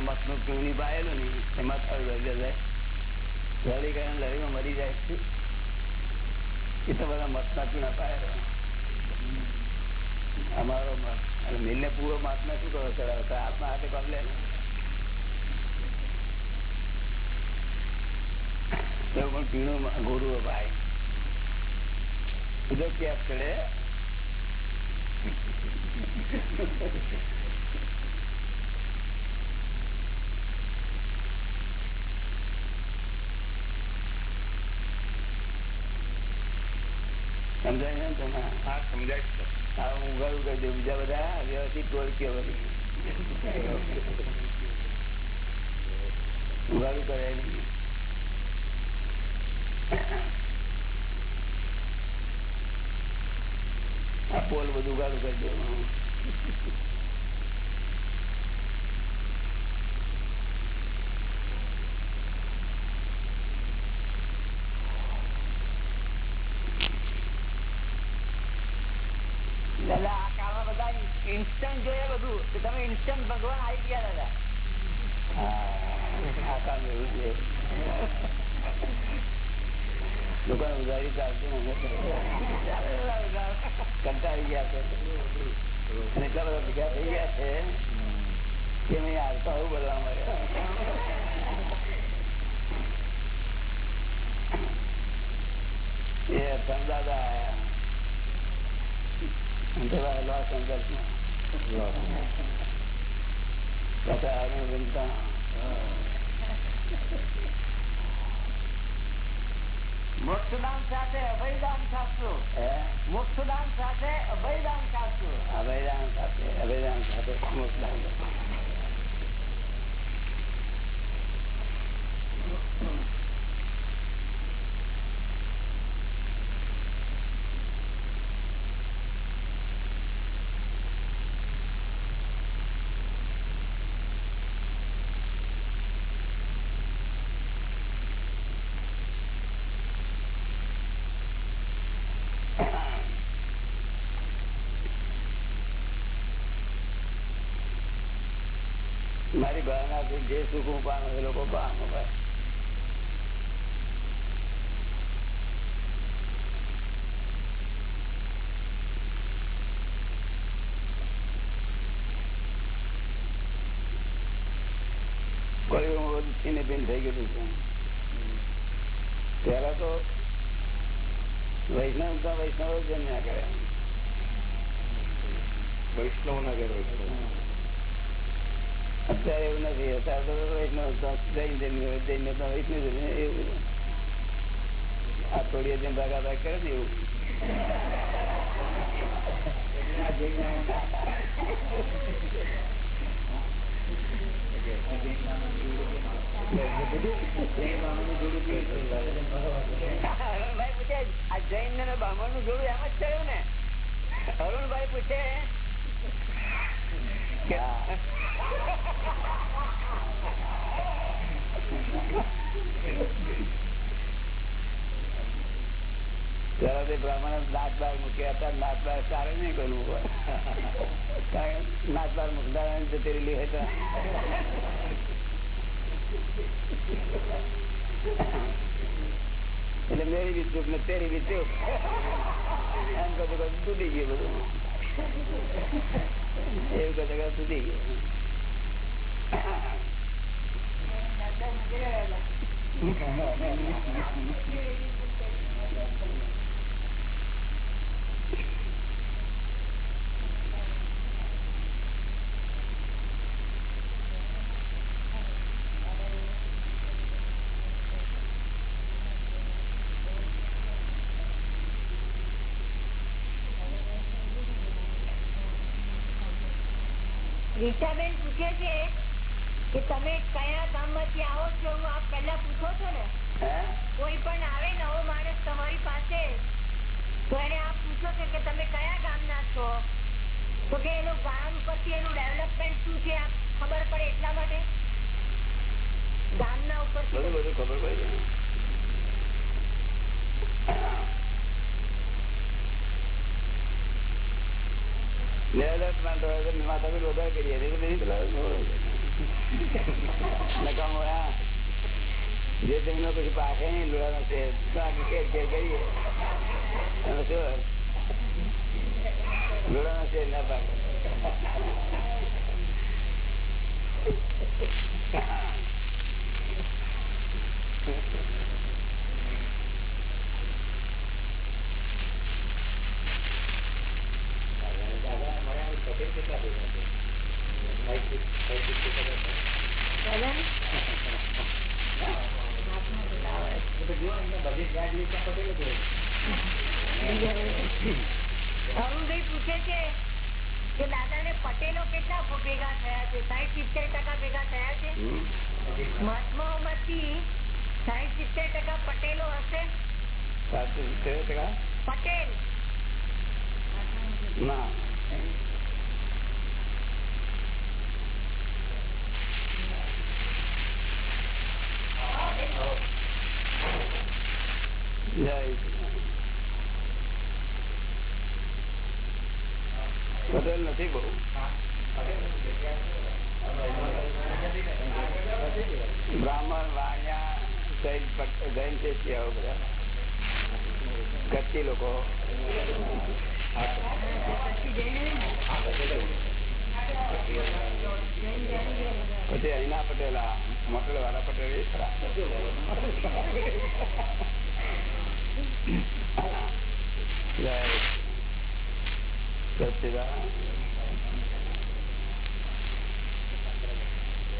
આ મત. હાથે પગલે એવું પણ પીણું ગુરુ ભાઈ. બીજો ક્યાં ચડે સમજાય ને તમે હા સમજાય હા હું ઉગાડું કરી દઉં બીજા બધા વ્યવસ્થિત ટોળકીઓ બધી ઉગાડું કરે નહીં આ પોલ બધું ઉગાડું કરી દઉં દાદા આ કાળમાં બધા ઇન્સ્ટન્ટ જોઈએ બધું તો તમે ઇન્સ્ટન્ટ ભગવાન આવી ગયા દાદા હા આ કામ એવું છે લોકોને ઉધારી ચાલતું નથી કંટાળી ગયા છે અને એટલા બધા ભેગા થઈ ગયા છે કે મેં હાલતા આવું બોલવા મળે એ સમજાતા આયા લોસ એન્જલ્સમાં પાછા આગળ બનતા મોક્ષદાન સાથે અભયદાન હે? મોક્ષદાન સાથે અભયદાન શાસ્ત્રો અભયદાન સાથે અભયદાન સાથે મુક્તદાન મારી ભાવનાથી જે સુખ હું પામું એ લોકો પામો ભાઈ કોઈ હું બધું છીને ભીન થઈ ગયેલું છું પેલા તો વૈષ્ણવ તો વૈષ્ણવ જ જન્મ્યા કરે. વૈષ્ણવ ના ઘર વૈષ્ણવ. અત્યારે એવું નથી. અત્યારે તો વૈષ્ણવ તો જૈન જન્મ્યો જૈન તો વૈષ્ણવ જન્મ્યો એવું. આ થોડી જેમ ભાગા ભાગ કરે ને એવું બ્રાહ્મણનું એમ જ થયું ને? અરુણભાઈ પૂછે તે બ્રાહ્મણ નાચ બાર મૂક્યા હતા નાચ બાર સારું નહીં કરવું કે નાચ બાર મૂકતા જતી રહેલી હોય એટલે મેરી બી ચૂપ ને તેરી બી ચૂપ. એમ કરતો તૂટી ગયું બધું. એવું કરતા તૂટી ગયું. રીટાબેન પૂછે છે કે તમે કયા ગામમાંથી આવો છો એવું આપ પહેલા પૂછો છો ને? કોઈ પણ આવે નવો માણસ તમારી પાસે તો એને આપ પૂછો છો કે તમે કયા ગામ ના છો? તો કે એનું ગામ પછી એનું ડેવલપમેન્ટ શું છે આપ ખબર પડે એટલા માટે? ગામના ઉપર બધું બધું ખબર પડી જાય ડેવલપમેન્ટ હોય તો માથા પર વધારે કરીએ છીએ. એટલે નહીં પેલા નકામો આ જે જમીનો પછી પાકે નહીં લોડાનો છે તો આગળ કેર કેર કરીએ અને શું લોડાનો છે ના પાકે અરુણભાઈ પૂછે છે કે દાદા ને પટેલો કેટલા ભેગા થયા છે સાહીઠ સિત્તેર ટકા ભેગા થયા છે મહાત્માઓમાંથી સાહીઠ સિત્તેર ટકા પટેલો હશે. સિત્તેર ટકા? પટેલ. ના. પટેલ નથી બહુ બ્રાહ્મણ વાણિયા જૈન પટ- જૈન છે ત્યાં બધા કચ્છી લોકો પછી અહીંના પટેલા મોકલ વાળા પટેલ એ ખરા જય સચિદાન સચિદાન કેસો ધંધે અમારા પટેલો કેપિટલ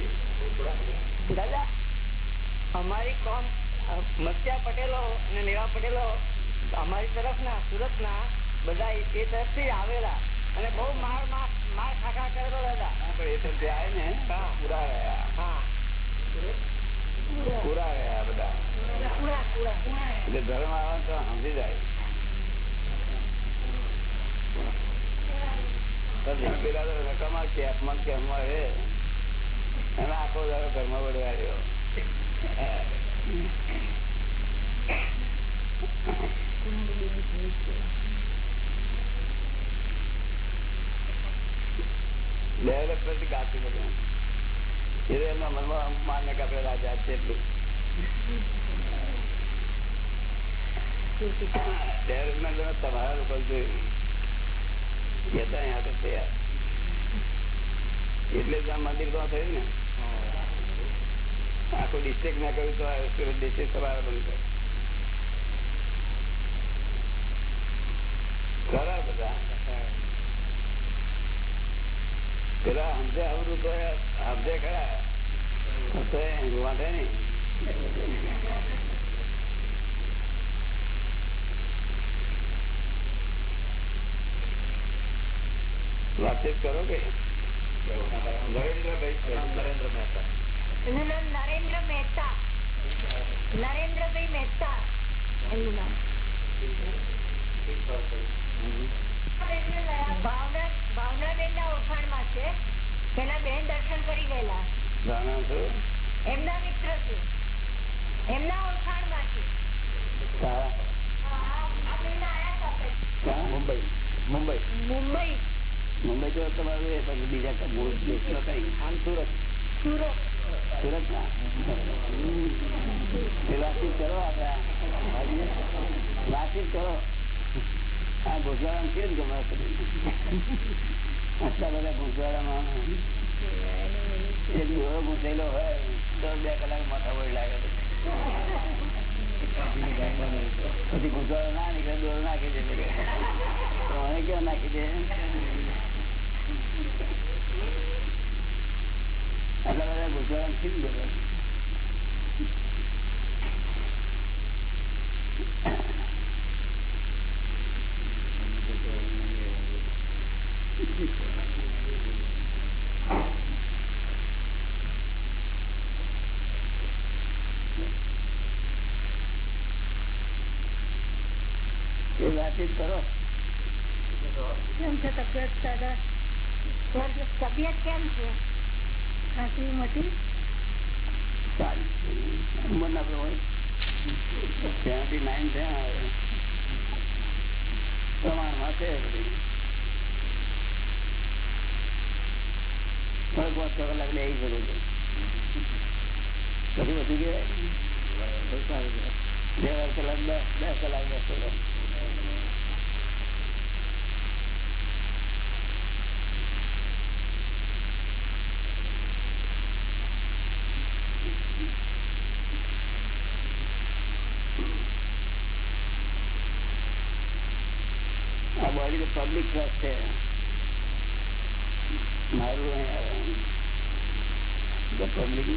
અમારી કોમ મત્યા પટેલો અને મેવા પટેલો અમારી તરફ ના સુરત ના બધા એ તરફથી આવેલા અને બહુ માર માર ખાખા કરેલો દાદા એ તો આવે ને પૂરા રહ્યા. હા. પૂરા રહ્યા બધા. પૂરા પૂરા એટલે ધર્મ આવે તો સમજી જાય. પેલા તો આખો દાડો ઘરમાં વળવા રહ્યો. રાજા છે એટલું ડેવલપમેન્ટ તમારા લોકો જોયું એટલે જ આ મંદિર તો થયું ને. આખું ડિસ્ટ્રિક્ટ ના કહ્યું તો આ સુરત ડિસ્ટ્રિક્ટ તમારા બંધ કરે ખરા બધા પેલા સમજે આવડું તો સમજે ખરા તો એ વાંધે નહીં વાતચીત કરો કે નરેન્દ્રભાઈ નરેન્દ્ર મહેતા એનું નામ નરેન્દ્ર મહેતા નરેન્દ્રભાઈ મહેતા એનું નામ ભાવના ભાવનાબેન ના ઓળખાણમાં છે પેલા બેન દર્શન કરી ગયેલા એમના મિત્ર છે એમના ઓળખાણમાં છે ક્યાં? આ બેન આયા હતા આપણે. મુંબઈ મુંબઈ મુંબઈ મુંબઈ તો તમારું એ પછી બીજા કઈ સુરત સુરત સુરત ના વાતચીત કરો આપણે વાતચીત કરો આ ગુજરાત છે જ ગમે આટલા બધા ગુજરાતમાં એક દોરો ઘૂસેલો હોય દસ બે કલાક માથા વળી લાગે પછી ગુજરાત ના નીકળે દોરો નાખી દે તો મને ક્યાં નાખી દે? આગળ ગુજરાતથી વાતચીત કરો કેમ છે? તબિયત તબિયત કેમ છે? ખાંસી મટી. સારી ઉંમરના પ્રમાણે સેવન્ટી નાઇન થયા હવે. પ્રમાણમાં છે બધી. થોડોક પાંચ છ કલાક બે શકો છો પછી વધી કહેવાય બહુ સારું બે કલાક દસ દસ કલાક બેસો તો આ બોડી તો પબ્લિક ટ્રસ્ટ છે મારું પબ્લિક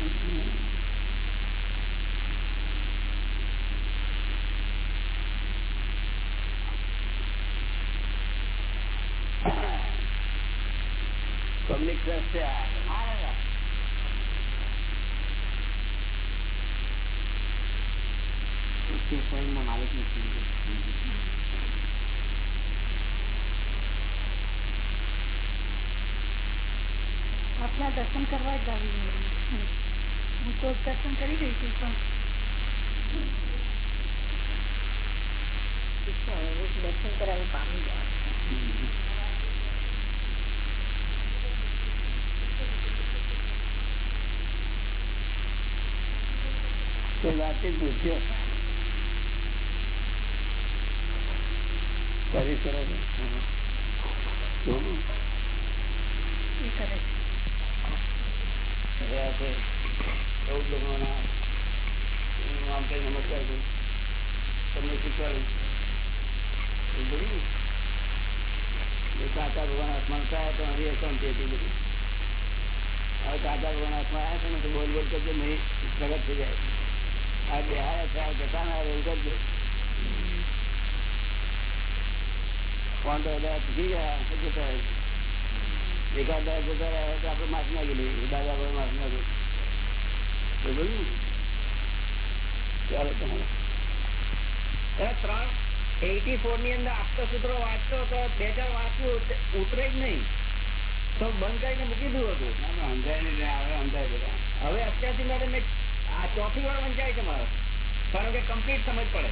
પબ્લિક ટ્રસ્ટ છે આ. માલિક નથી આપના દર્શન કરવા જ આવી હું તો દર્શન કરી ગઈ છું પણ દર્શન કરાવી પામી ગયા તે વાતચીત પૂછ્યો કરી કરો છો? હમ. એ કરે છે હવે આ છે ચૌદ લોકોના હું આમ કઈ નમસ્કાર કરું તમને શીખવાડું એ બધું એ કાકા ભગવાન હાથમાં થાય તો હરી અશાંતિ હતી બધી હવે કાકા ભગવાન હાથમાં આવ્યા છે ને તો બોલ બોલ કરજો નહીં પ્રગટ થઈ જાય આ છે આ જતા ના એવું કરજો કોણ તો બધા શીખી ગયા જતા એકાદ દાડા જતા રહ્યા તો આપણે માફ નાખી લઈએ દાદા પર માફ ના ગયું ચાલો તમારે ત્રણ એટી ફોરની અંદર આપતા સૂત્રો વાંચતો તો બે ચાર વાંચવું ઉતરે જ નહીં. તો બંધ કરીને મૂકી દીધું હતું. સમજાય નહીં હવે આવે સમજાય બધા. હવે અત્યારથી મારે મેં આ ચોથી વાર વંચાય છે મારો કારણ કે કમ્પ્લીટ સમજ પડે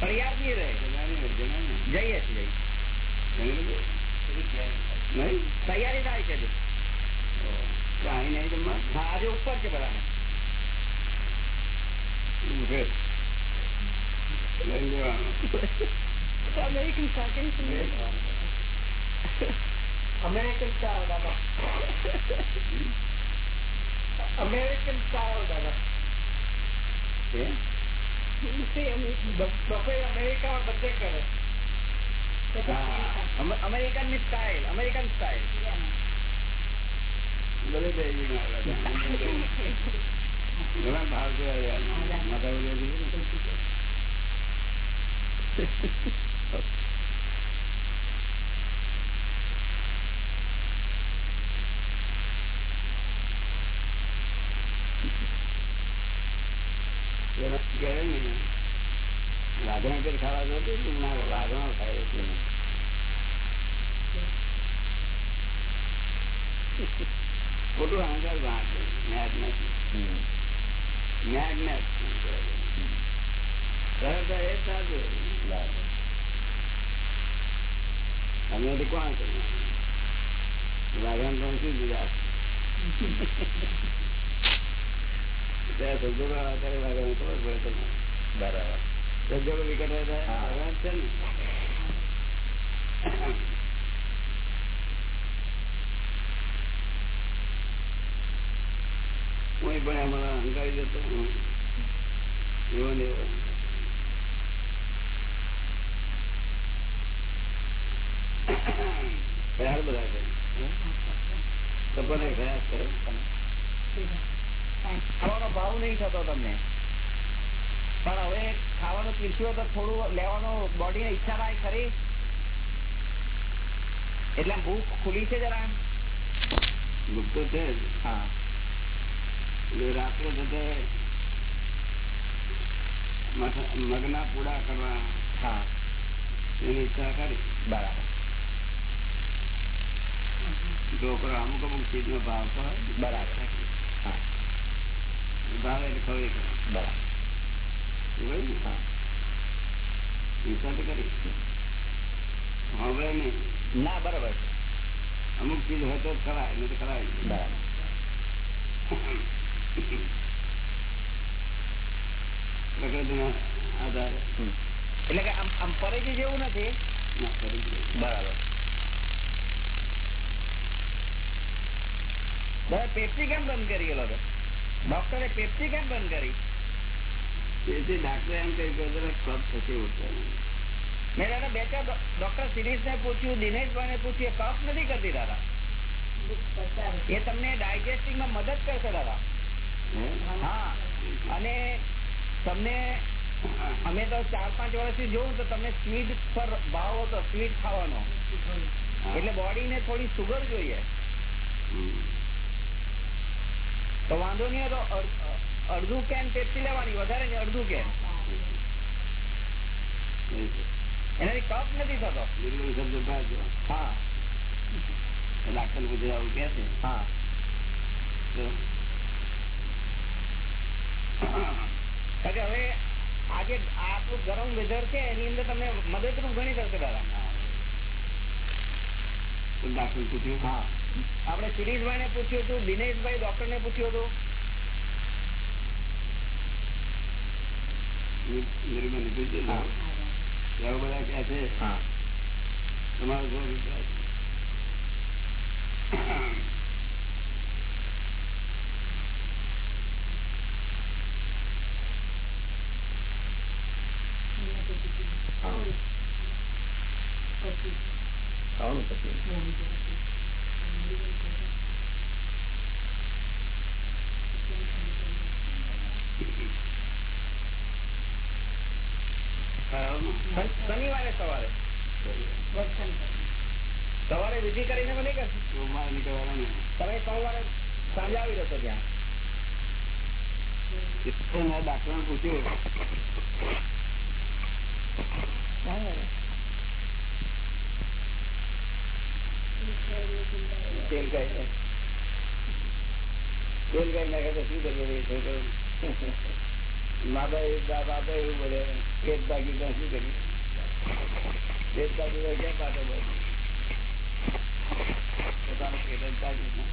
પણ યાદ નહીં રહે જણા નહીં, જણા નહીં. જઈએ છીએ જઈએ જણી લીધું? નહીં? તૈયારી થાય છે હજુ. ઓહ. તો અહીં નહીં જમવા? હા આજે ઉપર છે બધાને હમ, છે. લઈ લેવાનું. અમેરિકન સાથે લઈ લેવાનું. અમેરિકન સ્ટાઇલ દાદા અમેરિકા બધે કરે. અમેરિકનની સ્ટાઇલ અમેરિકન સ્ટાઇલ. ઘણા ભાવ માતા બોલે છે. એના કહેવાય ને, રાધણ પેટ ખાવા જોતું હતું, ના રાધણ ખાય છે ખોટું અહંકાર વાંચે. ન્યાય નથી. સરળતા એ સાચું. અમે તો કોણ છે? વાઘણ પણ શું દીધા ત્યાં સંજોગો વાઘણ ખબર પડે તમને બરાબર. સંજોગો વિકટ છે. ને. પણ અમારા અહંકારી જતો એવો ને એવો. ખયાલ બધા છે? સપને ખયાલ કરે. ખાવાનો ભાવ નહીં થતો તમને? પણ હવે ખાવાનું પીરસ્યું તો થોડું લેવાનો બોડી ને ઈચ્છા થાય ખરી. એટલે ભૂખ ખુલી છે જરા ભૂખ તો છે હા. રાત્રે મગ- મગના પૂડા કરવા. હા. એની ઈચ્છા કરી. બરાબર. ઢોકળો અમુક અમુક ચીજ નો ભાવ તો. બરાબર. હા. ભાવે એટલે ખબર બરાબર. કરી ના બરાબર અમુક ચીજ હોય તો ખરાય નહીં નહીં. બરાબર. પ્રકૃતિના આધારે. એટલે કે આમ આમ પરેજી જેવું નથી? બરાબર. પેપ્સી કેમ બંધ કરી હતો ડોક્ટરે પેપ્સી કેમ બંધ કરી? તેથી ડાક્ટરે એમ કહ્યું કે કફ થશે મેં દાદા બે ચાર ડોક્ટર સિરીઝ ને પૂછ્યું દિનેશભાઈ ને પૂછ્યું કફ નથી કરતી દાદા? એ તમને ડાયજેસ્ટિંગમાં મદદ કરશે દાદા. હા? અને તમને અમે તો ચાર પાંચ વર્ષથી જોઉં તો તમને સ્વીટ પર ભાવ હતો સ્વીટ ખાવાનો. એટલે બોડીને થોડી સુગર જોઈએ. તો વાંધો નહીં તો અડધું કેન પેપ્સી લેવાની વધારે ને અડધું કેન એનાથી કપ નથી થતો. દાખલ શબ્દ હા. પૂછે આવું કે છે. હા. હવે આજે આટલું ગરમ વેધર છે એની અંદર તમને મદદરૂપ ઘણી થશે દાદા. દાખલ પૂછ્યું? હા. આપણે શિરીષભાઈ ને પૂછ્યું હતું દિનેશભાઈ ડોક્ટર ને પૂછ્યું હતું. નિર્મલ હા. એવા બધા કે છે તમારો શું અભિપ્રાય છે? ખાવાનું પછી ખાવાનું? શનિ- શનિવારે સવારે સવારે વિધિ કરીને મને કે સોમવારે નીકળવાનું ને. તમે સોમવારે સાંજે આવી જશો ત્યાં મેં પૂછ્યું તો શું કરીએ એ છોકરો? મા બાપ બાપ આપે એવું બોલે પેટ તો શું કર્યું પેટ ભાગી ક્યાં પાટો બોલે પોતાનું પેટ જ ભાગ્યું ને.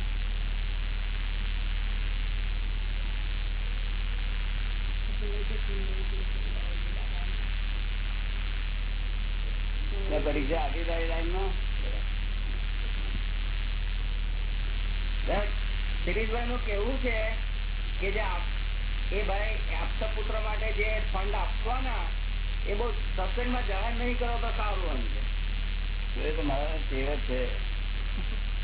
ને પરીક્ષા આપી તારી એ ભાઈ બહુ સત્સંગમાં જાહેર નહીં કરો તો સારું છે. એ તો મારા ટેવ છે.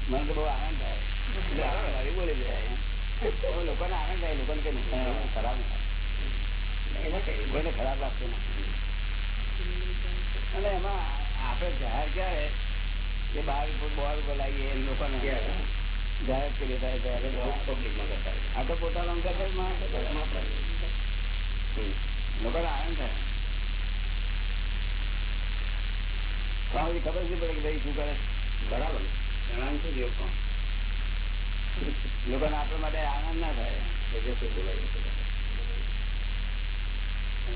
મને તો બહુ આનંદ થાય. બોલી જાય લોકોને આનંદ થાય લોકોને કઈ ખરાબ થાય. કોઈને ખરાબ લાગતું નથી. અને એમાં આપણે જાહેર ક્યારે કે બહાર બોર્ડ ઉપર લાવીએ એ લોકોને? જાહેર કરીએ ત્યારે ત્યારે પબ્લિકમાં કરતા આ તો પોતાનો અંગત જ માણસ લોકોને આનંદ થાય. ખબર શું પડે કે ભાઈ શું કરે? બરાબર? જણાવું શું જેવું લોકોને આપણા માટે આનંદ ના થાય એટલે શું બોલાય છે?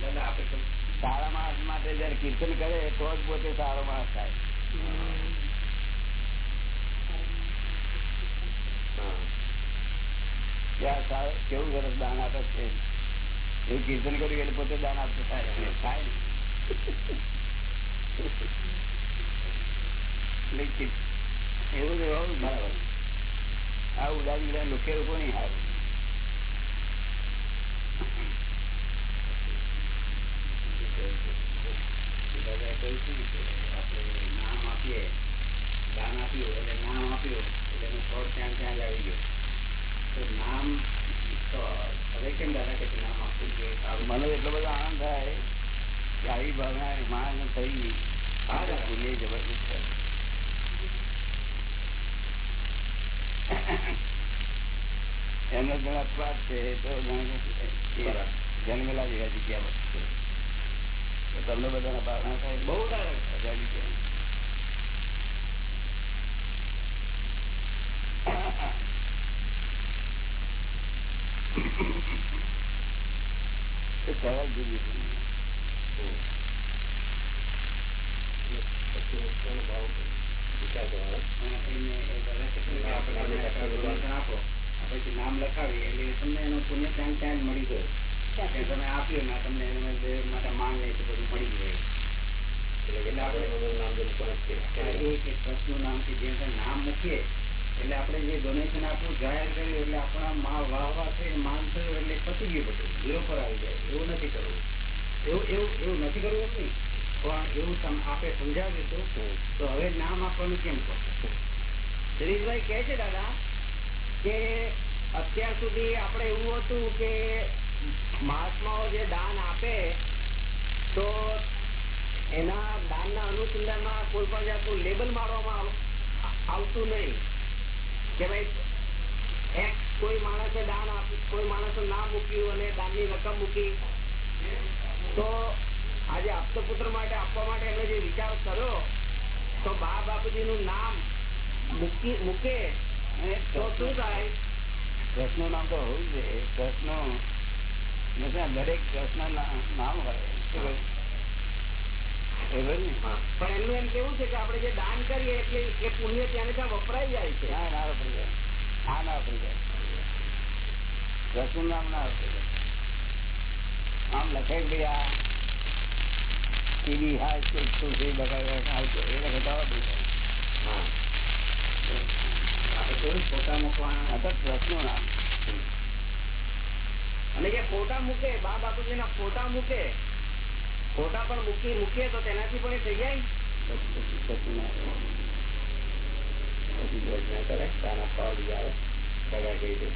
દાદા આપણે તો સારા માણસ માટે જયારે કીર્તન કરે, તો જ પોતે સારો માણસ થાય. ત્યાં કેવું સરસ દાન આપે છે. એવું કીર્તન કર્યું એટલે પોતે દાન આપતો થાય. થાય ને. એવું જ બરાબર. આ ઉડાડી લોકો નહીં સારું દાદા કહ્યું શું કે આપણે નામ આપીએ દાન આપ્યું એટલે નામ આપ્યું એટલે એનું ફળ ત્યાં ત્યાં જ આવી ગયું તો નામ તો હવે કેમ દાદા કે નામ આપવું જોઈએ સારું મને એટલો બધો આનંદ થાય કે આવી ભાવના માણસ થઈ ગઈ હા, દાદા. ભૂલે જબરદસ્ત છે. એમનો ઘણા અપવાદ છે એ તો જાણે કે બરાબર. જન્મેલા જેવા જગ્યા પર તમને બધાના ભાવના થાય બહુ થાય આઝાદી છે એ સરળ જુદી છે. પછી મુક્તિનો ભાવ વિચાર કરવાનો. પછી નામ લખાવી એટલે તમને એનું પુણ્ય ત્યાં ત્યાં જ મળી ગયું કે તમે આપ્યું ના તમને માટે માંગ નહીં બધું મળી ગયું એટલે આપણે નામ જે મૂકવાનું છે. એક એક ટ્રસ્ટનું નામ જે નામ મૂકીએ એટલે આપણે જે ડોનેશન આપવું જાહેર કર્યું એટલે આપણા મા વાહ વાહ થઈને માન થયું એટલે પતી ગયું બધું. ઝીરો પર આવી જાય. એવું નથી કરવું. એવું એવું એવું નથી કરવું નહીં. પણ એવું તમ આપે સમજાવ્યું હતું તો હવે નામ આપવાનું કેમ કહો શિરીષભાઈ કહે છે દાદા કે અત્યાર સુધી આપણે એવું હતું કે મહાત્માઓ જે દાન આપે, તો એના દાનના અનુસંધાનમાં કોઈ પણ જાતનું લેબલ મારવામાં આવતું નહીં. કે ભાઈ કોઈ માણસે દાન આપ્યું કોઈ માણસે ના મૂક્યું અને દાનની રકમ મૂકી, તો આજે આપતો માટે, આપવા માટે એમણે જે વિચાર કર્યો તો બા બાપુજીનું નામ મૂકી તો શું થાય? કૃષ્ણ નામ તો હોવું જોઈએ. નથી દરેક ના- નામ હોય? પણ એનું એમ કેવું છે કે આપણે જે દાન કરીએ એટલે એ પુણ્ય ત્યાં ત્યાં વપરાઈ જાય છે. હા ના વાપરી જાય. હા ના વાપરી જાય. ટ્રસ્ટનું નામ ના વાપરી જાય. આમ લખે ભાઈ આ ટીવી હાય છે તુલસી બગાડ હાઈ સ્કૂલ એ લખે તો પોતાનું પણ હા. આપણે મૂકવાના આ નામ. અને જે ફોટા મૂકે બા બાપુજીના ફોટા મૂકે. ફોટા પણ મૂકી મૂકીએ તો તેનાથી પણ થઈ જાય. પછી યોજના કરે દાન આપવા આવે સગા કહી દે.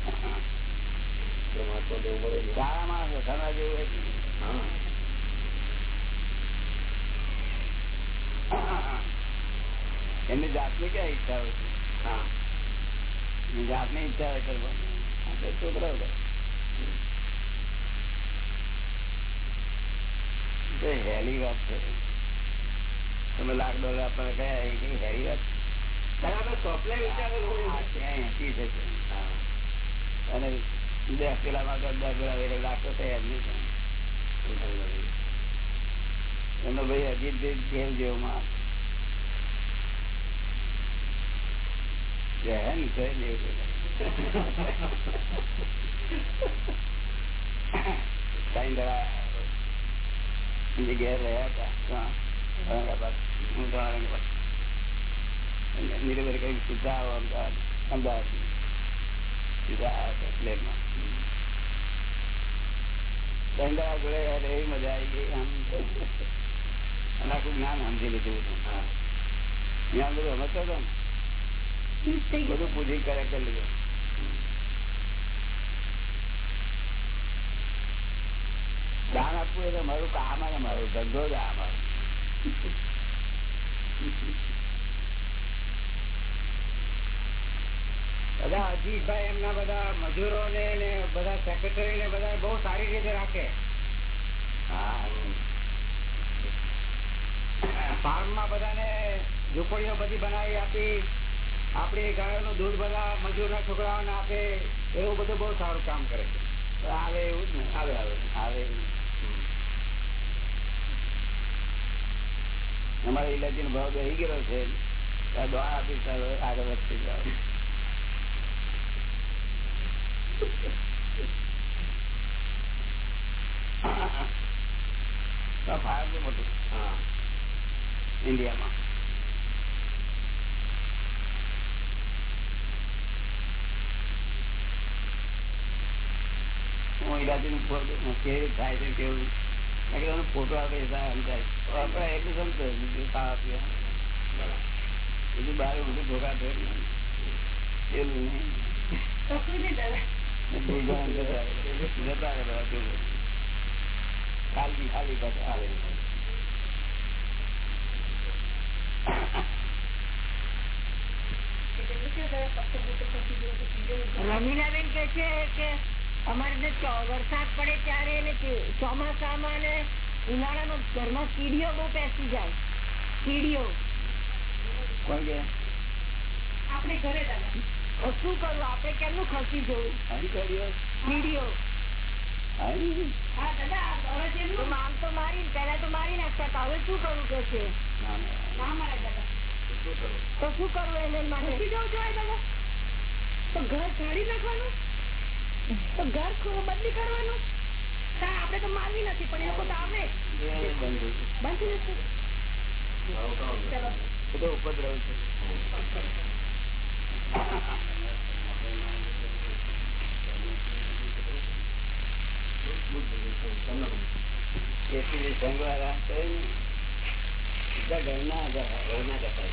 મહાત્મા દેવું મળે સારા માણસ વખાણવા જેવું હા. એમની જાતની ક્યાં ઈચ્છા હોય છે? જાતની ઈચ્છા હોય કરવાની આપણે છોકરાઓ કરે. હેલી વાત છે. તમે લાખ ડોલર આપણને કયા એ કઈ હેરી વાત બરાબર સ્વપ્ન વિચાર આ ત્યાં એસી છે અને દસ પેલામાં તો દસ પેલા વેરે લાખ તો થયા જ નહીં એમનો ભાઈ અજીત જેલ જેવો માણસ જય ને જય જેવું કઈ ઘેર રહ્યા હતા હું તો નીરભાઈ કઈ સીધા આવો અમદાવાદ અમદાવાદ સીધા આવ્યા પ્લેનમાં દંડા જોડે એવી મજા આવી ગઈ આમ અને આખું જ્ઞાન સમજી લીધું હતું જ્ઞાન બધું સમજતો હતો ને બધું પૂછી કરે કરી લીધું દાન આપવું એટલે મારું કામ અને મારો ધંધો જ આ બધા અજીતભાઈ એમના બધા મજૂરો ને બધા સેક્રેટરી ને બધા બહુ સારી રીતે રાખે. ફાર્મમાં બધાને ઝૂંપડીઓ બધી બનાવી આપી. આપડી ગાયો નું દૂધ બધા મજૂર ના છોકરાઓને આપે. એવું બધું બહુ સારું કામ કરે છે. આવે એવું જ ને. આવે આવે આવે એવું. અમારે ઇલાયચી નો ભાવ બેસી ગયેલો છે. આપી આગળ વધતી જાવ મોટું. હા. ઇન્ડિયામાં. હું ઇલાયચી નું કેવી થાય છે, કેવું? ફોટો આપે સમજાય એટલું સમજો બીજું ખાવા પીવા બીજું જતા રહ્યા કેવું ખાલી ખાલી પાછા આવે રમીલાબેન કે છે કે અમારે વરસાદ પડે ત્યારે ચોમાસામાં ને ઉનાળામાં ઘરમાં કીડીઓ બહુ પેસી જાય. કીડીઓ આપણે ઘરે શું કરવું આપણે કેમનું ખસી જવું? કીડીઓ હા દાદા હવે જેમનું આમ તો મારી પેલા તો મારી નાખતા હવે શું કરવું કે છે? ના, મારે દાદા. તો શું કરવું એને માટે જવું જોઈએ દાદા. તો ઘર કાઢી નાખવાનું? તો ઘર બદલી કરવાનું? ના, આપણે તો મારવી નથી, પણ એ લોકો તો આવે બંધ નથી ઉપદ્રવ છે એથી સંગવાળા કહે ને બધા ઘરના ઘરના જ હતા.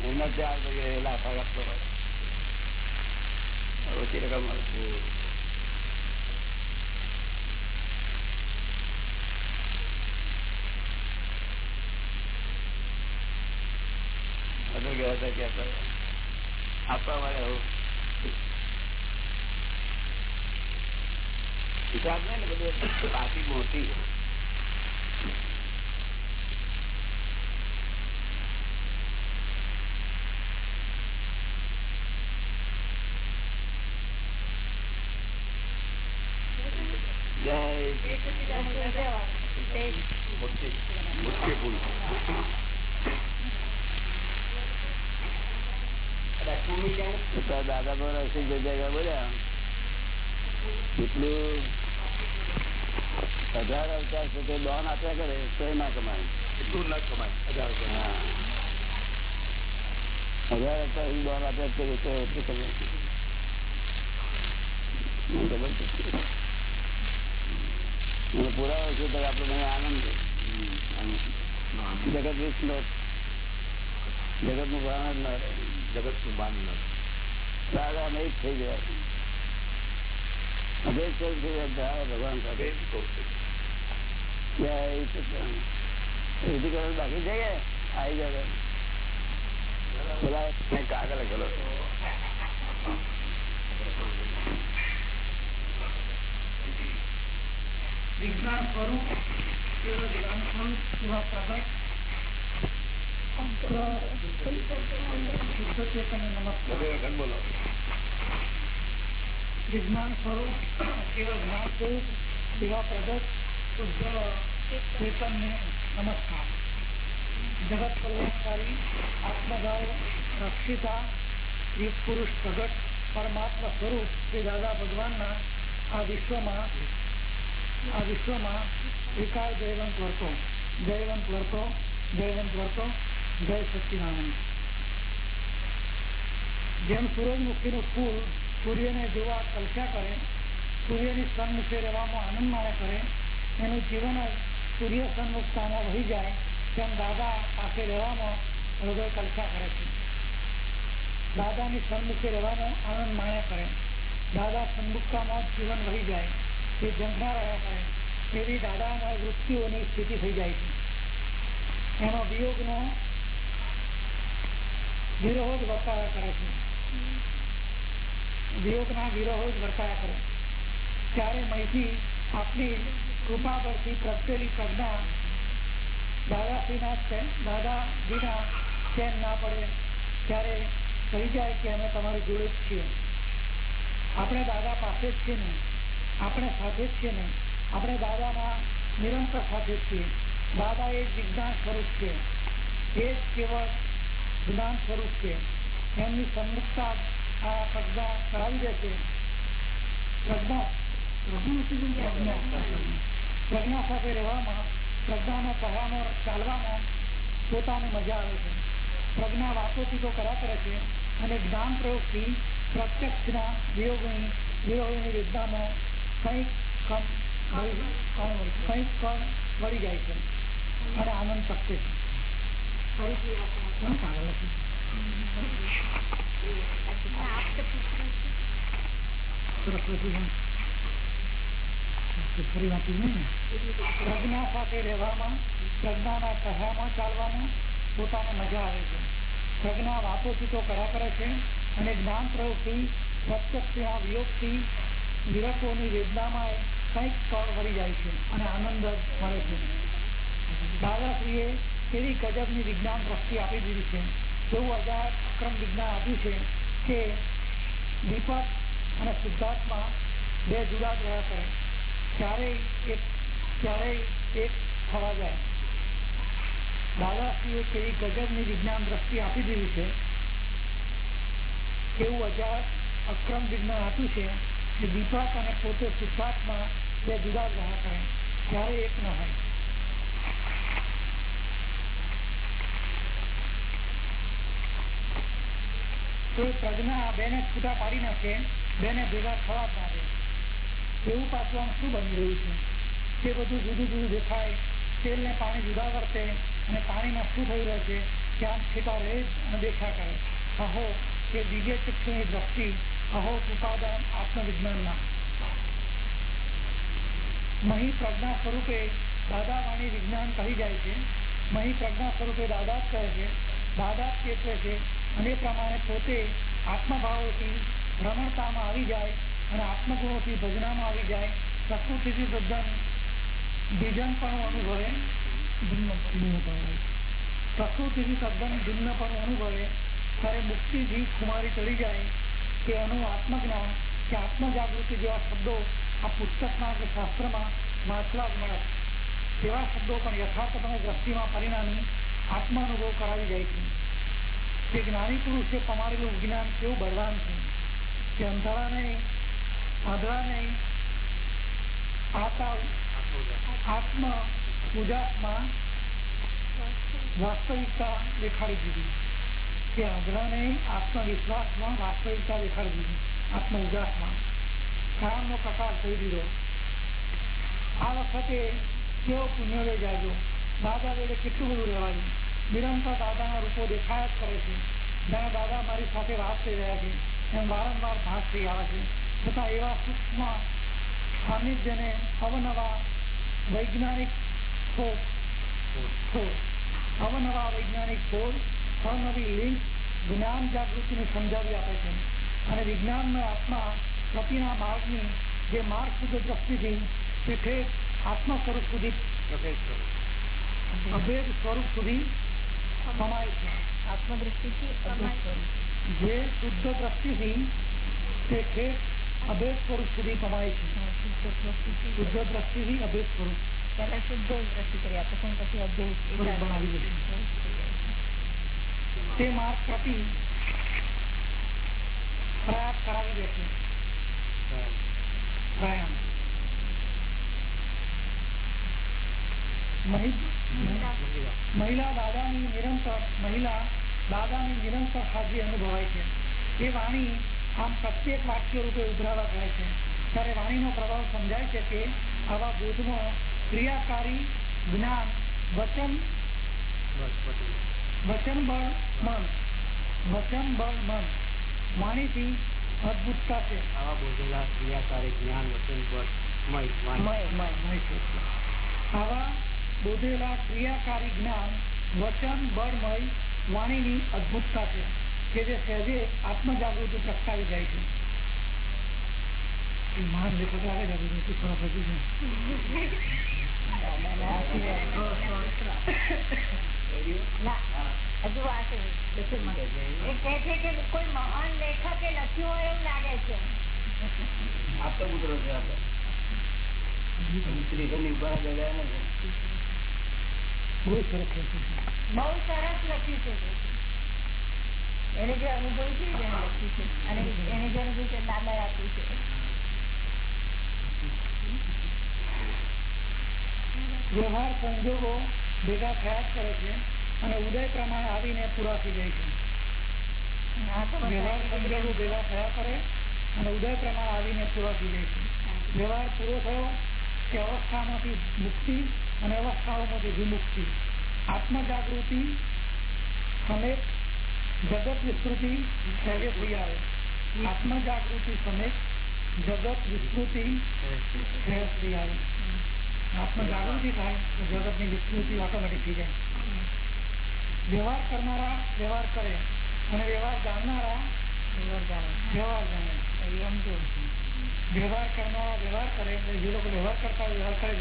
એમના ચાર વાગે લાફા આપતો હોય ઓછી રકમ મળશે અદર ગયા હતા કે આપણે આપવા માટે આવું. નહીં ને બધું. પાકી મોટી જય દાદા પર રસિક જગ્યા બોલ્યા એટલું હજાર અવતાર સુધી લોન આપ્યા કરે તો ના કમાય એટલું ના કમાય હજાર. હજાર અવતાર સુધી લોન આપ્યા તો એટલું કમાય. પુરાવો છે તો આપડે મને આનંદ. જગત વિષ્ણુ જગતનું ભાન જ ના જગતનું બાન નથી દાદા નહીં થઈ ગયા ભગવાન સાથે બાકી છે કે આવી જાય મેં કાગળ લખેલો વિજ્ઞાન સ્વરૂપ જ્ઞાન સ્વરૂપ બોલો વિજ્ઞાન સ્વરૂપ જ્ઞાન સ્વરૂપ એવા પ્રગટ શુદ્ધ ચેતનને નમસ્કાર. જગત કલ્યાણકારી આત્મભાવ રક્ષિતા એક પુરુષ પ્રગટ, પરમાત્મા સ્વરૂપ શ્રી દાદા ભગવાનના આ વિશ્વમાં આ વિશ્વમાં વિકાર જયવંત વર્તો જયવંત વર્તો જયવંત વર્તો, જય સચિનારાયણ જેમ સૂરજમુખીનું ફૂલ સૂર્યને જોવા કલ્પ્યા કરે, સૂર્યની સન્મુખે રહેવામાં આનંદ માણે કરે, એનું જીવન જ સૂર્ય સન્મુખતામાં વહી જાય, તેમ દાદા પાસે રહેવામાં હૃદય કલ્પ્યા કરે છે. દાદાની સન્મુખે રહેવાનો આનંદ માણ્યા કરે. દાદા સન્મુખતામાં જીવન વહી જાય તે જમતા રહ્યા કરે તેવી દાદાના વૃત્તિઓની સ્થિતિ થઈ જાય છે. એનો વિયોગનો વિરોધ વર્તાવ્યા કરે છે. વિયોગના વિરોહ જ વર્તાયા કરે. ત્યારે મહીથી આપની કૃપા પરથી પ્રગટેલી પ્રજ્ઞા દાદાશ્રીના દાદાજીના ચેન ના પડે, ત્યારે કહી જાય કે અમે તમારી જોડે જ છીએ. આપણે દાદા પાસે જ છીએ ને. આપણે સાથે જ છીએ ને. આપણે દાદાના નિરંતર સાથે છીએ. દાદા એ જ વિજ્ઞાન સ્વરૂપ છે. એ જ કેવળ જ્ઞાન સ્વરૂપ છે. એમની સન્મુખતા આ પ્રજ્ઞા કરાવી દે છે પ્રજ્ઞા પ્રજ્ઞા સાથે રહેવામાં પ્રજ્ઞાનો કહેવામાં ચાલવામાં પોતાને મજા આવે છે પ્રજ્ઞા વાતોથી તો કરા કરે છે અને જ્ઞાન પ્રયોગથી પ્રત્યક્ષના વિયોગની વિયોગની વિદ્યામાં કંઈક કમ કંઈક કણ વળી જાય છે અને આનંદ શક્ય છે? પ્રજ્ઞા સાથે રહેવામાં પ્રજ્ઞાના કહેવામાં ચાલવામાં પોતાને મજા આવે છે પ્રજ્ઞા વાતો વળી જાય છે અને આનંદ મળે છે. દાદાશ્રીએ એવી ગજબની વિજ્ઞાન દ્રષ્ટિ આપી દીધી છે. એવું અજાર અક્રમ વિજ્ઞાન આપ્યું છે કે દીપક અને શુદ્ધાત્મા બે જુદા જ રહ્યા કરે ક્યારેય એક ક્યારેય એક થવા જાય. દાદાશ્રીએ કેવી ગજબની વિજ્ઞાન દ્રષ્ટિ આપી દીધી છે. એવું અજાર અક્રમ વિજ્ઞાન આપ્યું છે કે દીપક અને પોતે સિદ્ધાર્થમાં બે જુદા જ રહ્યા કરે ક્યારેય એક ન હોય. પાણી જુદા વર્તે અને પાણીમાં શું થઈ રહ્યું છે? કે આમ રહે અને દેખા કરે. અહો કે દિવ્ય ચક્ષુની દ્રષ્ટિ, અહો ઉપાદાન આત્મવિજ્ઞાનના મહી પ્રજ્ઞા સ્વરૂપે દાદા વાણી વિજ્ઞાન કહી જાય છે. મહી પ્રજ્ઞા સ્વરૂપે દાદા જ કહે છે. દાદા જ ચેતવે અને પ્રમાણે પોતે આત્મભાવોથી ભ્રમણતામાં આવી જાય અને આત્મગુણોથી ભજનામાં આવી જાય. પ્રકૃતિથી તદ્દન બીજન પણ અનુભવે પ્રકૃતિથી તદ્દન ભિન્ન પણ અનુભવે. ત્યારે મુક્તિથી ખુમારી ચડી જાય કે એનું આત્મજ્ઞાન કે આત્મજાગૃતિ જેવા શબ્દો આ પુસ્તકમાં કે શાસ્ત્રમાં વાંચવા જ મળે. તેવા શબ્દો પણ યથાર્થ તમે દ્રષ્ટિમાં પરિણામી આત્માનુભવ કરાવી જાય છે. કે જ્ઞાની પુરુષે પમાડેલું જ્ઞાન કેવું બળવાન છે. કે અંધારા નહીં આંધળા નહીં આતા આત્મા પૂજામાં વાસ્તવિકતા દેખાડી દીધી. કે આંધળા નહીં આત્મવિશ્વાસમાં વાસ્તવિકતા દેખાડી દીધી. આત્મ ઉજાસમાં કામનો પ્રકાર થઈ દીધો. આ વખતે કેવો પુણ્યોદય જાજો દાદા વેળે કેટલું બધું રહેવાયું? નિરંતર દાદાના રૂપો દેખાયા જ કરે છે. જ્યાં દાદા મારી સાથે વાત થઈ રહ્યા છે એમ વારંવાર ભાગ થઈ આવે છે. છતાં એવા સૂક્ષ્મ સાનિધ્યને અવનવા વૈજ્ઞાનિક અવનવા વૈજ્ઞાનિક શોધ અવનવી લિંક જ્ઞાન જાગૃતિને સમજાવી આપે છે. અને વિજ્ઞાનમય આત્મા પ્રતિના માર્ગની જે માર્ગ સુધી દ્રષ્ટિથી તે ઠેઠ આત્મા સ્વરૂપ. સુધી અભેદ સ્વરૂપ સુધી જે શુદ્ધ દ્રષ્ટિથી તે ઠેઠ અભેદ સ્વરૂપ સુધી સમાય છે. શુદ્ધ દ્રષ્ટિથી અભેદ સ્વરૂપ. પહેલા શુદ્ધ દ્રષ્ટિ કરી આપે છે પછી અભેદ બનાવી દે તે માર્ગ પ્રતિ પ્રયાસ કરાવી દે છે. પ્રયામ મહિલા દાદાની નિરંતર મહિલા દાદાની નિરંતર હાજરી અનુભવાય છે. એ વાણી આમ પ્રત્યેક વાક્ય રૂપે ઉભરાવા થાય છે. ત્યારે વાણીનો પ્રભાવ સમજાય છે કે આવા બોધનો ક્રિયાકારી જ્ઞાન વચન વચન બળ મન. વચન બળ મન. વાણીથી અદભુતતા છે. આવા બોધેલા ક્રિયાકારી જ્ઞાન વચન બળ મય મય મય છે. આવા બોધેલા ક્રિયાકારી જ્ઞાન વચન બળમય વાણીની અદભુતતા છે કે જે સહેજે આત્મજાગૃતિ પ્રગટાવી જાય છે. એ મહાન લેખકો આવે જાગૃતિ થોડા પછી છે ના હજુ આ છે? એ કહે છે કે કોઈ મહાન લેખકે લખ્યું હોય એવું લાગે છે આપતો પુત્રો છે આપણે સ્ત્રીઓની ઉપર ગયા નથી બહુ સરસ બહુ સરસ લખ્યું છે એને જે અનુભવ છે એને લખ્યું છે. અને એને જે અનુભવ છે દાદા આપ્યું છે. વ્યવહાર સંજોગો ભેગા થયા કરે છે અને ઉદય પ્રમાણે આવીને પૂરા થઈ જાય છે. વ્યવહાર સંજોગો ભેગા થયા કરે અને ઉદય પ્રમાણે આવીને પૂરા થઈ જાય છે. વ્યવહાર પૂરો થયો કે અવસ્થામાંથી મુક્તિ અને અવસ્થાઓમાંથી વિમુક્તિ. આત્મજાગૃતિ, સમેત જગત વિસ્તૃતિ, સહેજે થઈ આવે. આત્મજાગૃતિ સમેત જગત વિસ્તૃતિ શ્રેયસ્થી આવે. આત્મજાગૃતિ થાય તો જગતની વિસ્તૃતિ ઓટોમેટિક થઈ જાય. વ્યવહાર કરનારા વ્યવહાર કરે અને વ્યવહાર જાણનારા વ્યવહાર જાણે. એમ તો વ્યવહાર કરનાર વ્યવહાર કરે એટલે જે લોકો વ્યવહાર કરતા વ્યવહાર કરે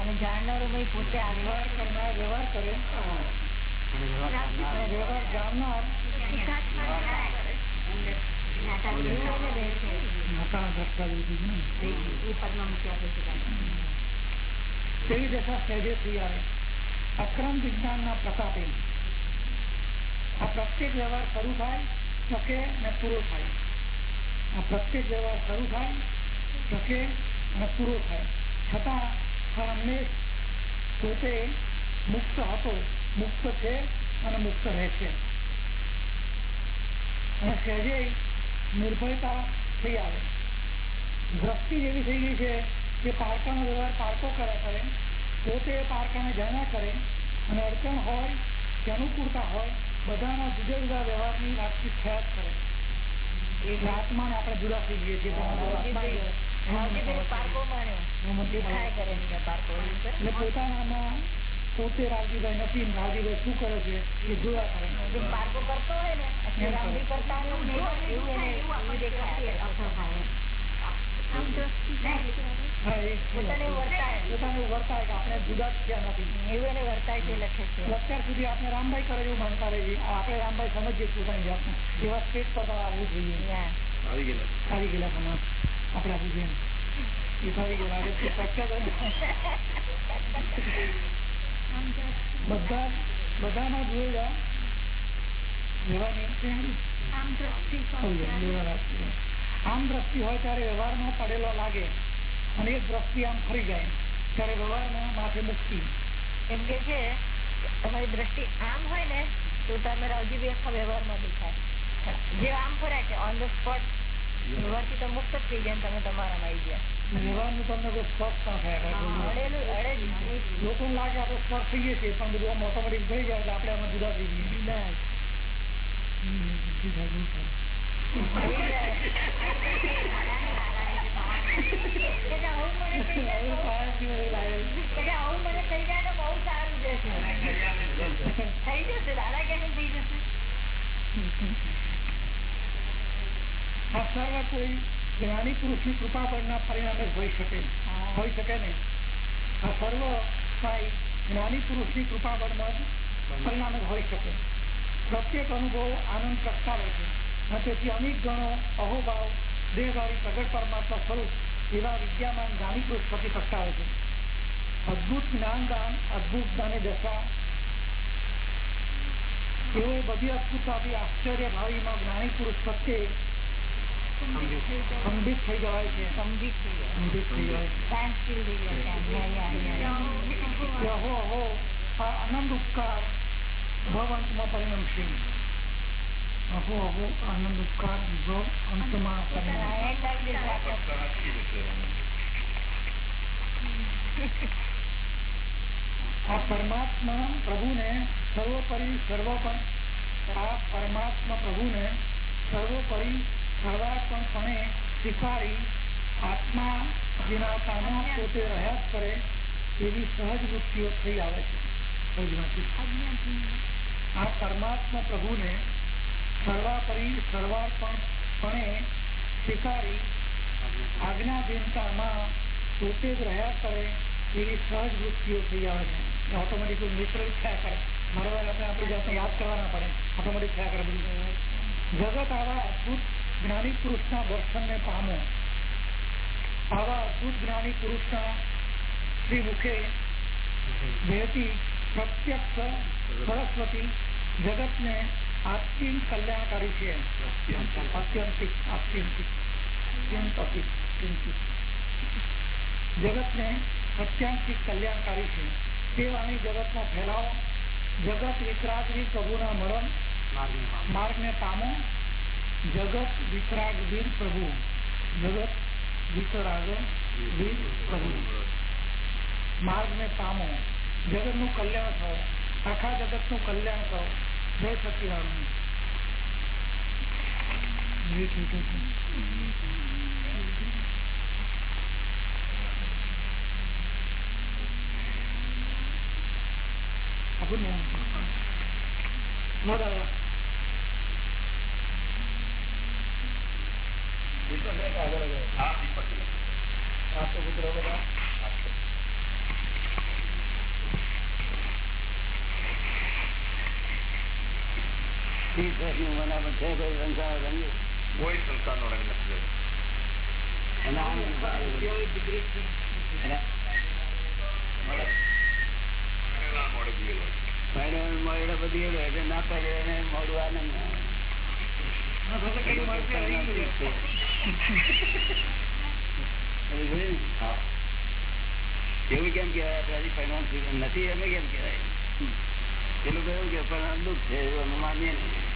અને જાણનારો ભાઈ પોતે વ્યવહાર કરનાર વ્યવહાર કરે. વ્યવહાર જાણનાર. તેવી દશા સહેજે થઈ આવે. અક્રમ વિજ્ઞાનના પ્રતાપે. આ પ્રત્યેક વ્યવહાર શરૂ થાય ટકે ને પૂરો થાય. આ પ્રત્યેક વ્યવહાર શરૂ થાય ટકે અને પૂરો થાય. છતાં હંમેશ પોતે મુક્ત હતો, મુક્ત છે અને મુક્ત રહેશે અને સહેજે નિર્ભયતા થઈ આવે. દ્રષ્ટિ એવી થઈ ગઈ છે કે પારકાનો વ્યવહાર પારકો કર્યા કરે. પોતે પારકાને જાણ્યા કરે અને અડચણ હોય કે અનુકૂળતા હોય બધાના જુદા જુદા વ્યવહારની વાતચીત થયા જ કરે. એ આત્માને આપણે જુદા થઈ જઈએ છીએ. એટલે પોતે રાજીભાઈ નથી ને રાજીભાઈ શું કરે છે એ જોયા કરે. પાર્કો કરતો હોય ને રામજી કરતા એવું દેખાય રામભાઈ કરે એવું માનતા રહીએ આપણે રામભાઈ સમજીએ પોતાની જાતને એવા સ્ટેટ પર આવવું જોઈએ આવી ગયેલા આવી ગયેલા સમાજ આપણે આવી એ તો ગયેલા આજે તો પ્રખ્યાત બધા બધામાં જોયેલા વ્યવહારની આમ દ્રષ્ટિ હોય ત્યારે વ્યવહારમાં પડેલો લાગે અને એક દ્રષ્ટિ આમ ફરી જાય ત્યારે વ્યવહારમાં માથે મુક્તિ એમ કે છે તમારી દ્રષ્ટિ આમ હોય ને તો તમે રાવજી બી આખા વ્યવહારમાં દેખાય જે આમ ફરાય છે ઓન ધ સ્પોટ વ્યવહારથી તો મુક્ત થઈ જાય ને તમે તમારામાં આવી ગયા વ્યવહારનું તમને કોઈ સ્પર્શ ના થયા. લોકોને લાગે આપણે સ્પર્શ થઈએ છીએ પણ બધું મોટા ઓટોમેટિક થઈ જાય એટલે આપણે આમાં જુદા થઈ જઈએ. થાય. થાય કોઈ જ્ઞાની પુરુષની કૃપા પરના પરિણામે જ હોઈ શકે હોઈ શકે નહીં આ સર્વ કાંઈ જ્ઞાની પુરુષની કૃપા જ પરિણામે હોઈ શકે પ્રત્યેક અનુભવ આનંદ પ્રગટાવે છે અને તેથી અનેક ગણો અહોભાવ દેહધારી પ્રગટ પરમાત્મા સ્વરૂપ એવા વિદ્યામાન જ્ઞાની પુરુષ પ્રતિ પ્રગટાવે છે અદ્ભુત જ્ઞાનદાન અદ્ભુત જ્ઞાને દશા એવો બધી અદ્ભુતતાથી આશ્ચર્ય ભાવીમાં જ્ઞાની પુરુષ પ્રત્યે ખંડિત થઈ જવાય છે સમજી જ થઈ જાય ખંડિત થઈ જવાય છે Stand still થઈ જાય છે. અહીંયા, અહીંયા, અહીંયા. કે અહો અહો આ આનંદ ઉપકાર ભવંતમાં પરિણમશે અહો અહો આનંદ ઉપકાર ભવ અંતમાં પરિણમશે હા, એક લાખ દેખાય. આ પરમાત્મા પ્રભુને સર્વોપરી સર્વપણ આ પરમાત્મા પ્રભુને સર્વોપરી સર્વાત્મપણે સ્વીકારી આત્મા જેના કામમાં પોતે રહ્યા જ કરે એવી સહજ વૃત્તિઓ થઈ આવે છે સહજમાંથી. આ પરમાત્મા પ્રભુને સર્વાપરી, સર્વાર્પણપણે સ્વીકારી આજ્ઞાધીનતામાં પોતે જ રહ્યા કરે એવી સહજ વૃત્તિઓ થઈ આવે છે. ઓટોમેટિક નેચરલ થયા કરે. મારો આપણે આપણી જાતને યાદ કરવાના પડે. ઓટોમેટિક થયા કરે બધું. જગત આવા અદભુત જ્ઞાની પુરુષના દર્શનને પામો. આવા અદભુત જ્ઞાની પુરુષના શ્રી મુખે વહેતી પ્રત્યક્ષ સરસ્વતી જગતને આત્યંત કલ્યાણકારી છે અત્યંતિક આત્યંતિક અત્યંત અત્યંતિક જગતને અત્યંતિક કલ્યાણકારી છે તે વાણી જગતનો ફેલાવો જગત વિતરાગવી પ્રભુના મરણ માર્ગને પામો જગત વિતરાગ વીર પ્રભુ જગત વિતરાગ વીર પ્રભુ માર્ગને પામો જગતનું કલ્યાણ થયો આખા જગતનું કલ્યાણ કરો જય દીપક. આપતો પુત્ર દાદા ત્રીસ વર્ષની ઉંમરના છે કોઈ રંગ કોઈ રંગ નથી. એવું કેમ કેવાય નથી એમ કેમ કેવાય પેલું કહ્યું કે પણ દુઃખ છે એવું માનીએ નહીં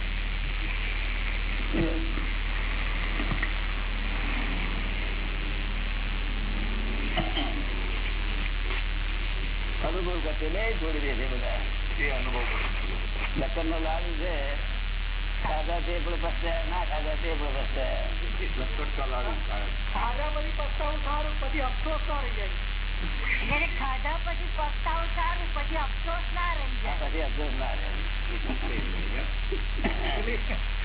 અનુભવ કરશે લે છોડી દે છે બધા એ અનુભવ કરું છું લખન નો લાડુ છે ખાધા તે પણ પસ્યા ના ખાધા તે પણ પસ્યા લશ્કર ચલાવ્યું સાહેબ. ખાધા પછી પસ્તાવું સારું પછી અફસોસ ના રહી જાય એને ખાધા પછી પસ્તાવો સારું પછી અફસોસ ના રહી જાય પછી અફસોસ ના રહે જોયું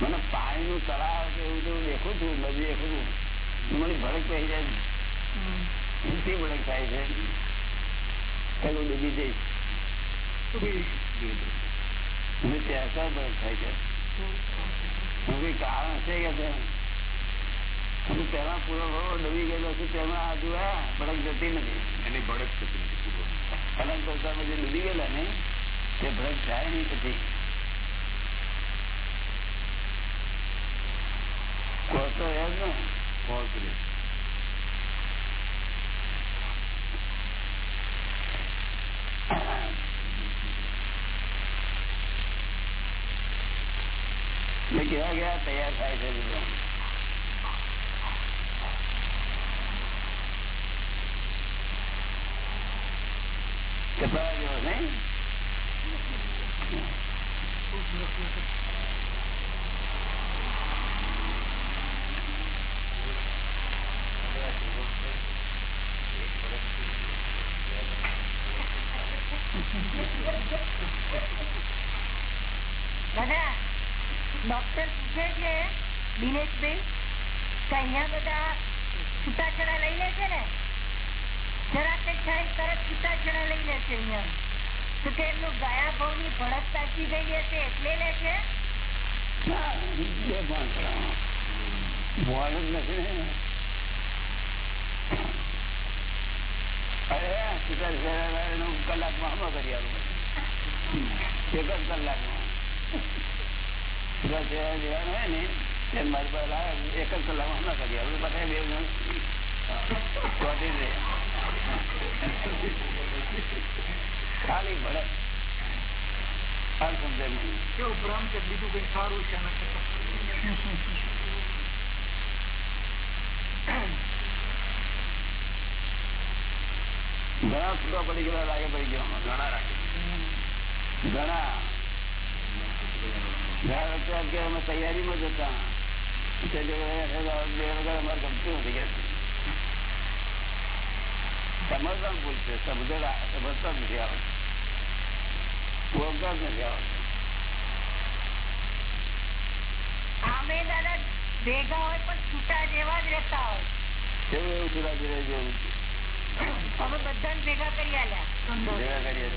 મને પાણી નું તળાવ કે એવું તો દેખું છું બધું દેખું છું મને ભડક થઈ જાય ઊંચી ભડક થાય છે. પેલું ડૂબી જઈશ મને ત્યાં ભડક થાય છે? હું કઈ કારણ છે કે છે? હું પેલા પૂરો ભરો ડૂબી ગયેલો છું તેમાં આ જોયા ભડક જતી નથી. એની ભડક થતી નથી. પૂરો. અનંત અવતારમાં જે ડૂબી ગયેલા ને તે ભડક થાય નહીં પછી. કહો તો એમ ને False belief. મેં કેવા કેવા તૈયાર થાય છે બધું કપડા જેવો નહીં દાદા ડોક્ટર પૂછે છે દિનેશભાઈ કે અહીંયા બધા છૂટાછેડા લઈ લે છે ને જરાક જ થાય તરત છૂટાછેડા લઈ લે છે અહીંયા તો કે એમનું ગયા ભાવની સાચી થઈ ગઈ છે એટલે લે છે. ના, ને એક જ કલાકમાં હોય ને તે મારી એક જ કલાકમાં હમણાં કરી આવ્યું બધા બે ખાલી ભડક હાલ મને કેવું ભ્રમ છે? બીજું કઈ સારું છે ઘણા છૂટા પડી ગયેલા લાગે પડી ગયો ઘણા રાખે ઘણા અમે તૈયારીમાં જ હતા અમારે ગમતું નથી કે સમજવા ભૂલ છે સમજતા નથી આવડતું જ નથી આવડતું દાદા ભેગા હોય પણ છૂટા જેવા જ રહેતા હોય એવું એવું સુરા જેવું જેવું અમે બધાને ભેગા કરી આલ્યા ભેગા કરી.